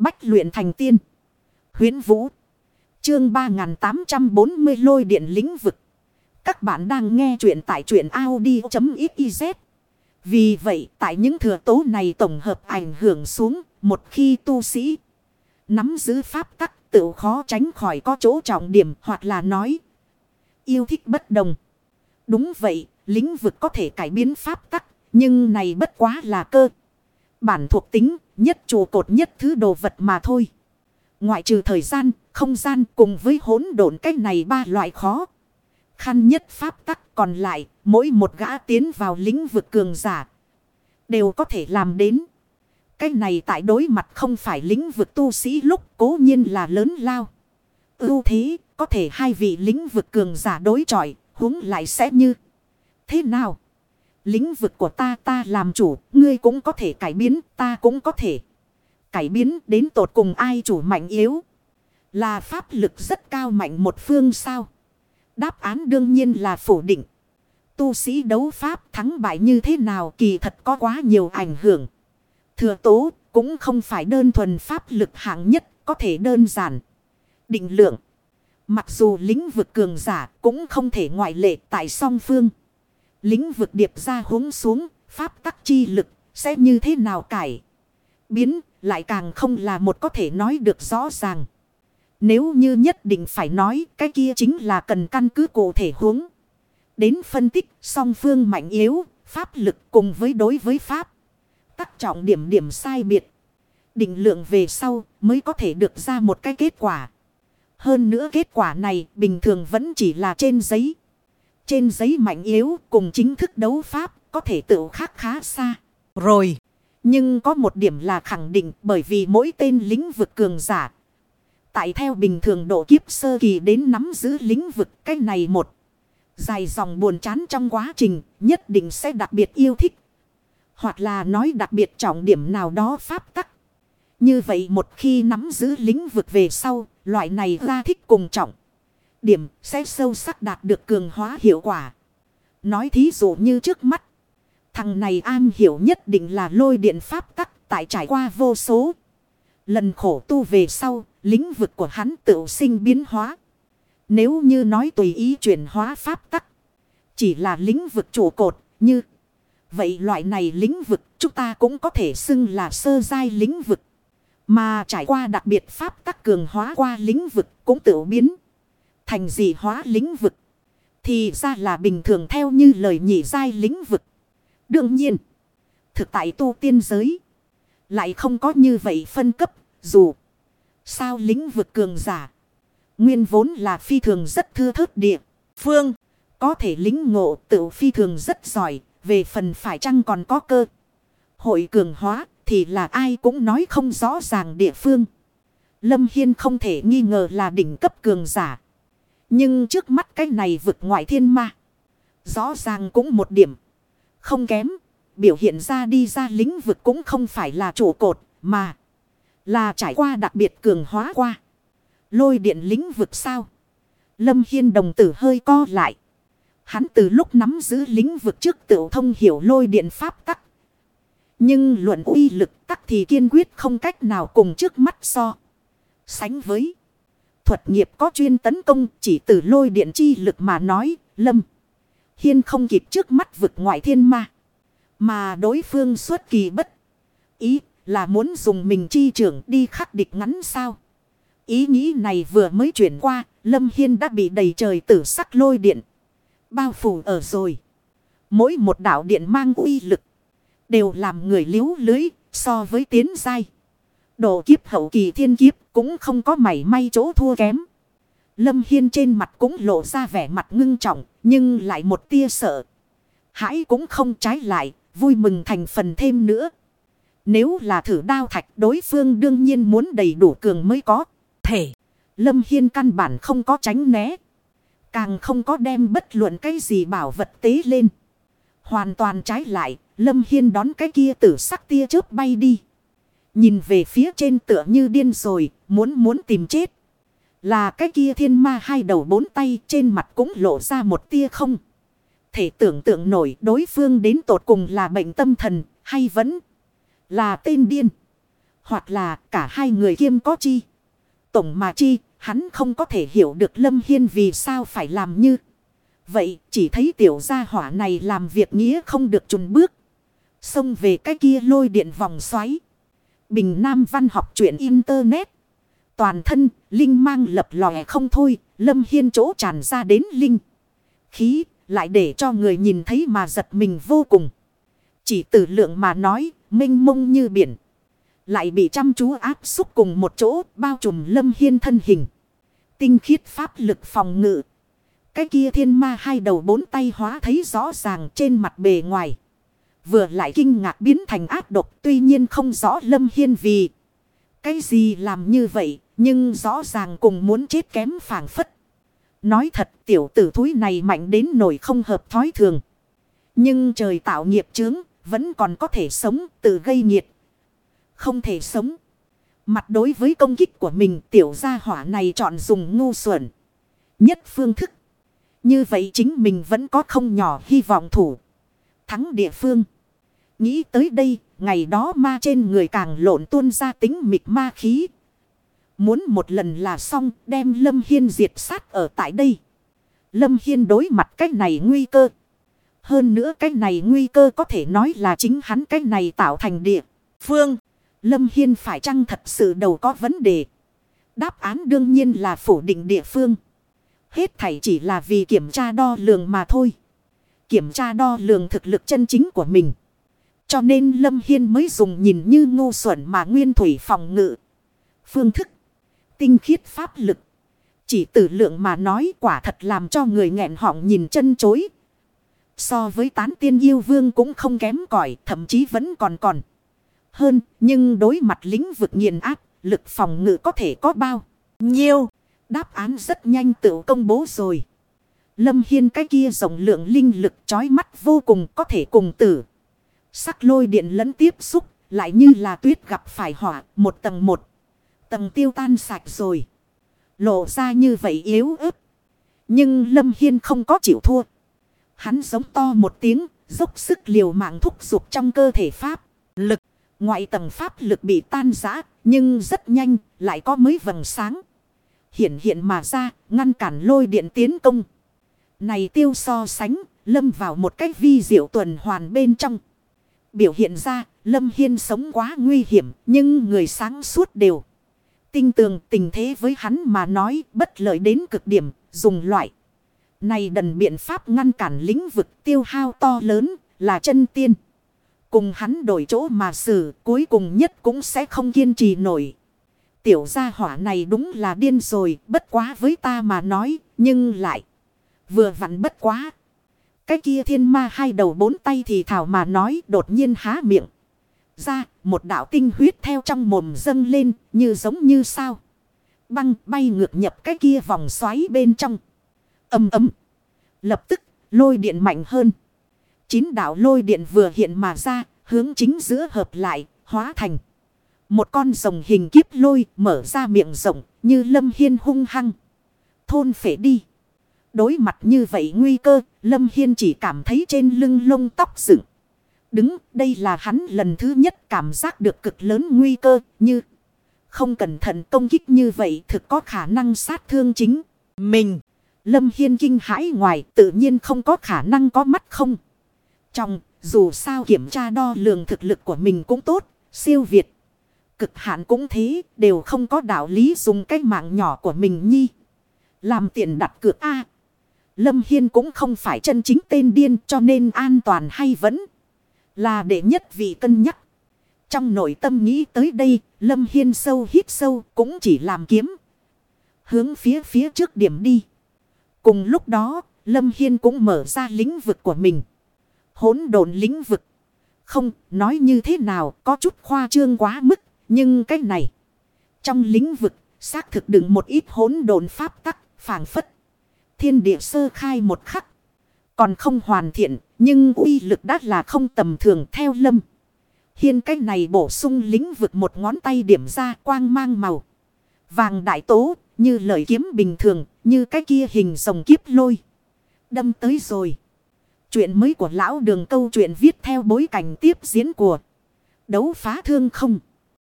Bách luyện thành tiên. Huyến Vũ. Chương 3840 lôi điện lĩnh vực. Các bạn đang nghe truyện tại truyện Audi.xyz. Vì vậy tại những thừa tố này tổng hợp ảnh hưởng xuống một khi tu sĩ nắm giữ pháp tắc tự khó tránh khỏi có chỗ trọng điểm hoặc là nói yêu thích bất đồng. Đúng vậy, lĩnh vực có thể cải biến pháp tắc, nhưng này bất quá là cơ. Bản thuộc tính, nhất trụ cột nhất thứ đồ vật mà thôi. Ngoại trừ thời gian, không gian cùng với hỗn độn cách này ba loại khó. Khăn nhất pháp tắc còn lại, mỗi một gã tiến vào lĩnh vực cường giả. Đều có thể làm đến. Cái này tại đối mặt không phải lĩnh vực tu sĩ lúc cố nhiên là lớn lao. ưu thế, có thể hai vị lĩnh vực cường giả đối chọi, huống lại sẽ như thế nào? Lĩnh vực của ta ta làm chủ, ngươi cũng có thể cải biến, ta cũng có thể cải biến đến tột cùng ai chủ mạnh yếu. Là pháp lực rất cao mạnh một phương sao? Đáp án đương nhiên là phủ định. Tu sĩ đấu pháp thắng bại như thế nào kỳ thật có quá nhiều ảnh hưởng. Thừa tố cũng không phải đơn thuần pháp lực hạng nhất có thể đơn giản. Định lượng. Mặc dù lĩnh vực cường giả cũng không thể ngoại lệ tại song phương. Lĩnh vực điệp ra hướng xuống, pháp tắc chi lực sẽ như thế nào cải. Biến lại càng không là một có thể nói được rõ ràng. Nếu như nhất định phải nói cái kia chính là cần căn cứ cụ thể huống. Đến phân tích song phương mạnh yếu, pháp lực cùng với đối với pháp. Tắc trọng điểm điểm sai biệt. Định lượng về sau mới có thể được ra một cái kết quả. Hơn nữa kết quả này bình thường vẫn chỉ là trên giấy. Trên giấy mạnh yếu cùng chính thức đấu pháp có thể tự khác khá xa. Rồi. Nhưng có một điểm là khẳng định bởi vì mỗi tên lĩnh vực cường giả. Tại theo bình thường độ kiếp sơ kỳ đến nắm giữ lĩnh vực cái này một. Dài dòng buồn chán trong quá trình nhất định sẽ đặc biệt yêu thích. Hoặc là nói đặc biệt trọng điểm nào đó pháp tắc. Như vậy một khi nắm giữ lĩnh vực về sau, loại này ra thích cùng trọng. Điểm sẽ sâu sắc đạt được cường hóa hiệu quả. Nói thí dụ như trước mắt. Thằng này an hiểu nhất định là lôi điện pháp tắc tại trải qua vô số. Lần khổ tu về sau, lĩnh vực của hắn tự sinh biến hóa. Nếu như nói tùy ý chuyển hóa pháp tắc. Chỉ là lĩnh vực trụ cột như. Vậy loại này lĩnh vực chúng ta cũng có thể xưng là sơ giai lĩnh vực. Mà trải qua đặc biệt pháp tắc cường hóa qua lĩnh vực cũng tự biến. Thành dị hóa lĩnh vực. Thì ra là bình thường theo như lời nhị giai lĩnh vực. Đương nhiên. Thực tại tu tiên giới. Lại không có như vậy phân cấp. Dù. Sao lĩnh vực cường giả. Nguyên vốn là phi thường rất thưa thớt địa. Phương. Có thể lính ngộ tự phi thường rất giỏi. Về phần phải chăng còn có cơ. Hội cường hóa thì là ai cũng nói không rõ ràng địa phương. Lâm Hiên không thể nghi ngờ là đỉnh cấp cường giả. Nhưng trước mắt cái này vực ngoại thiên ma. Rõ ràng cũng một điểm. Không kém. Biểu hiện ra đi ra lĩnh vực cũng không phải là trụ cột, mà. Là trải qua đặc biệt cường hóa qua. Lôi điện lĩnh vực sao. Lâm Hiên đồng tử hơi co lại. Hắn từ lúc nắm giữ lĩnh vực trước tự thông hiểu lôi điện pháp tắc. Nhưng luận uy lực tắc thì kiên quyết không cách nào cùng trước mắt so. Sánh với thuật nghiệp có chuyên tấn công chỉ từ lôi điện chi lực mà nói, lâm. Hiên không kịp trước mắt vực ngoại thiên ma. Mà đối phương suốt kỳ bất. Ý là muốn dùng mình chi trưởng đi khắc địch ngắn sao. Ý nghĩ này vừa mới chuyển qua, Lâm Hiên đã bị đầy trời tử sắc lôi điện. Bao phủ ở rồi. Mỗi một đạo điện mang uy lực. Đều làm người liếu lưới so với tiến dai. Độ kiếp hậu kỳ thiên kiếp cũng không có mảy may chỗ thua kém. Lâm Hiên trên mặt cũng lộ ra vẻ mặt ngưng trọng, nhưng lại một tia sợ. Hãi cũng không trái lại, vui mừng thành phần thêm nữa. Nếu là thử đao thạch đối phương đương nhiên muốn đầy đủ cường mới có. Thể, Lâm Hiên căn bản không có tránh né. Càng không có đem bất luận cái gì bảo vật tế lên. Hoàn toàn trái lại, Lâm Hiên đón cái kia tử sắc tia chớp bay đi. Nhìn về phía trên tựa như điên rồi, muốn muốn tìm chết. Là cái kia thiên ma hai đầu bốn tay trên mặt cũng lộ ra một tia không. Thể tưởng tượng nổi đối phương đến tột cùng là bệnh tâm thần hay vẫn là tên điên. Hoặc là cả hai người kiêm có chi. Tổng mà chi, hắn không có thể hiểu được Lâm Hiên vì sao phải làm như. Vậy chỉ thấy tiểu gia hỏa này làm việc nghĩa không được trùng bước. Xông về cái kia lôi điện vòng xoáy. Bình Nam văn học truyện Internet. Toàn thân, linh mang lập lòe không thôi, Lâm Hiên chỗ tràn ra đến linh. Khí, lại để cho người nhìn thấy mà giật mình vô cùng. Chỉ tử lượng mà nói, minh mông như biển. Lại bị chăm chú áp xúc cùng một chỗ, bao trùm Lâm Hiên thân hình. Tinh khiết pháp lực phòng ngự. Cái kia thiên ma hai đầu bốn tay hóa thấy rõ ràng trên mặt bề ngoài. Vừa lại kinh ngạc biến thành ác độc, tuy nhiên không rõ Lâm Hiên vì. Cái gì làm như vậy, nhưng rõ ràng cùng muốn chết kém phản phất. Nói thật, tiểu tử thúi này mạnh đến nổi không hợp thói thường. Nhưng trời tạo nghiệp chướng, vẫn còn có thể sống, tự gây nghiệt. Không thể sống. Mặt đối với công kích của mình, tiểu gia hỏa này chọn dùng ngu xuẩn. Nhất phương thức. Như vậy chính mình vẫn có không nhỏ hy vọng thủ. Thắng địa phương. Nghĩ tới đây, ngày đó ma trên người càng lộn tuôn ra tính mịt ma khí. Muốn một lần là xong đem Lâm Hiên diệt sát ở tại đây. Lâm Hiên đối mặt cái này nguy cơ. Hơn nữa cái này nguy cơ có thể nói là chính hắn cái này tạo thành địa. Phương, Lâm Hiên phải chăng thật sự đầu có vấn đề. Đáp án đương nhiên là phủ định địa phương. Hết thảy chỉ là vì kiểm tra đo lường mà thôi. Kiểm tra đo lường thực lực chân chính của mình. Cho nên Lâm Hiên mới dùng nhìn như ngu xuẩn mà nguyên thủy phòng ngự. Phương thức. Tinh khiết pháp lực. Chỉ tử lượng mà nói quả thật làm cho người nghẹn họng nhìn chân chối. So với tán tiên yêu vương cũng không kém cỏi, thậm chí vẫn còn còn. Hơn, nhưng đối mặt lĩnh vực nghiền áp, lực phòng ngự có thể có bao nhiêu. Đáp án rất nhanh tự công bố rồi. Lâm Hiên cái kia rộng lượng linh lực chói mắt vô cùng có thể cùng tử. Sắc lôi điện lẫn tiếp xúc lại như là tuyết gặp phải hỏa một tầng một. Tầng tiêu tan sạch rồi. Lộ ra như vậy yếu ớt. Nhưng Lâm Hiên không có chịu thua. Hắn giống to một tiếng, dốc sức liều mạng thúc giục trong cơ thể pháp. Lực, ngoại tầng pháp lực bị tan rã, nhưng rất nhanh, lại có mấy vầng sáng. Hiện hiện mà ra, ngăn cản lôi điện tiến công. Này tiêu so sánh, lâm vào một cách vi diệu tuần hoàn bên trong. Biểu hiện ra, Lâm Hiên sống quá nguy hiểm, nhưng người sáng suốt đều. Tinh tường tình thế với hắn mà nói bất lợi đến cực điểm, dùng loại. Này đần biện pháp ngăn cản lĩnh vực tiêu hao to lớn, là chân tiên. Cùng hắn đổi chỗ mà xử, cuối cùng nhất cũng sẽ không kiên trì nổi. Tiểu gia hỏa này đúng là điên rồi, bất quá với ta mà nói, nhưng lại vừa vặn bất quá. Cái kia thiên ma hai đầu bốn tay thì thảo mà nói đột nhiên há miệng. Ra, một đạo tinh huyết theo trong mồm dâng lên, như giống như sao. Băng bay ngược nhập cái kia vòng xoáy bên trong. Âm ấm. Lập tức, lôi điện mạnh hơn. Chín đạo lôi điện vừa hiện mà ra, hướng chính giữa hợp lại, hóa thành. Một con rồng hình kiếp lôi mở ra miệng rộng như lâm hiên hung hăng. Thôn phể đi. Đối mặt như vậy nguy cơ, Lâm Hiên chỉ cảm thấy trên lưng lông tóc dựng. Đứng, đây là hắn lần thứ nhất cảm giác được cực lớn nguy cơ, như không cẩn thận công kích như vậy thực có khả năng sát thương chính. Mình, Lâm Hiên kinh hãi ngoài tự nhiên không có khả năng có mắt không. Trong, dù sao kiểm tra đo lường thực lực của mình cũng tốt, siêu việt. Cực hạn cũng thế, đều không có đạo lý dùng cái mạng nhỏ của mình nhi. Làm tiền đặt cược A. Lâm Hiên cũng không phải chân chính tên điên cho nên an toàn hay vẫn là đệ nhất vị cân nhắc. Trong nội tâm nghĩ tới đây, Lâm Hiên sâu hít sâu cũng chỉ làm kiếm. Hướng phía phía trước điểm đi. Cùng lúc đó, Lâm Hiên cũng mở ra lĩnh vực của mình. Hốn độn lĩnh vực. Không, nói như thế nào, có chút khoa trương quá mức, nhưng cái này. Trong lĩnh vực, xác thực đựng một ít hốn độn pháp tắc, phản phất thiên địa sơ khai một khắc. Còn không hoàn thiện, nhưng uy lực đã là không tầm thường theo lâm. Hiên cái này bổ sung lĩnh vực một ngón tay điểm ra quang mang màu. Vàng đại tố, như lời kiếm bình thường, như cái kia hình rồng kiếp lôi. Đâm tới rồi. Chuyện mới của lão đường câu chuyện viết theo bối cảnh tiếp diễn của đấu phá thương không.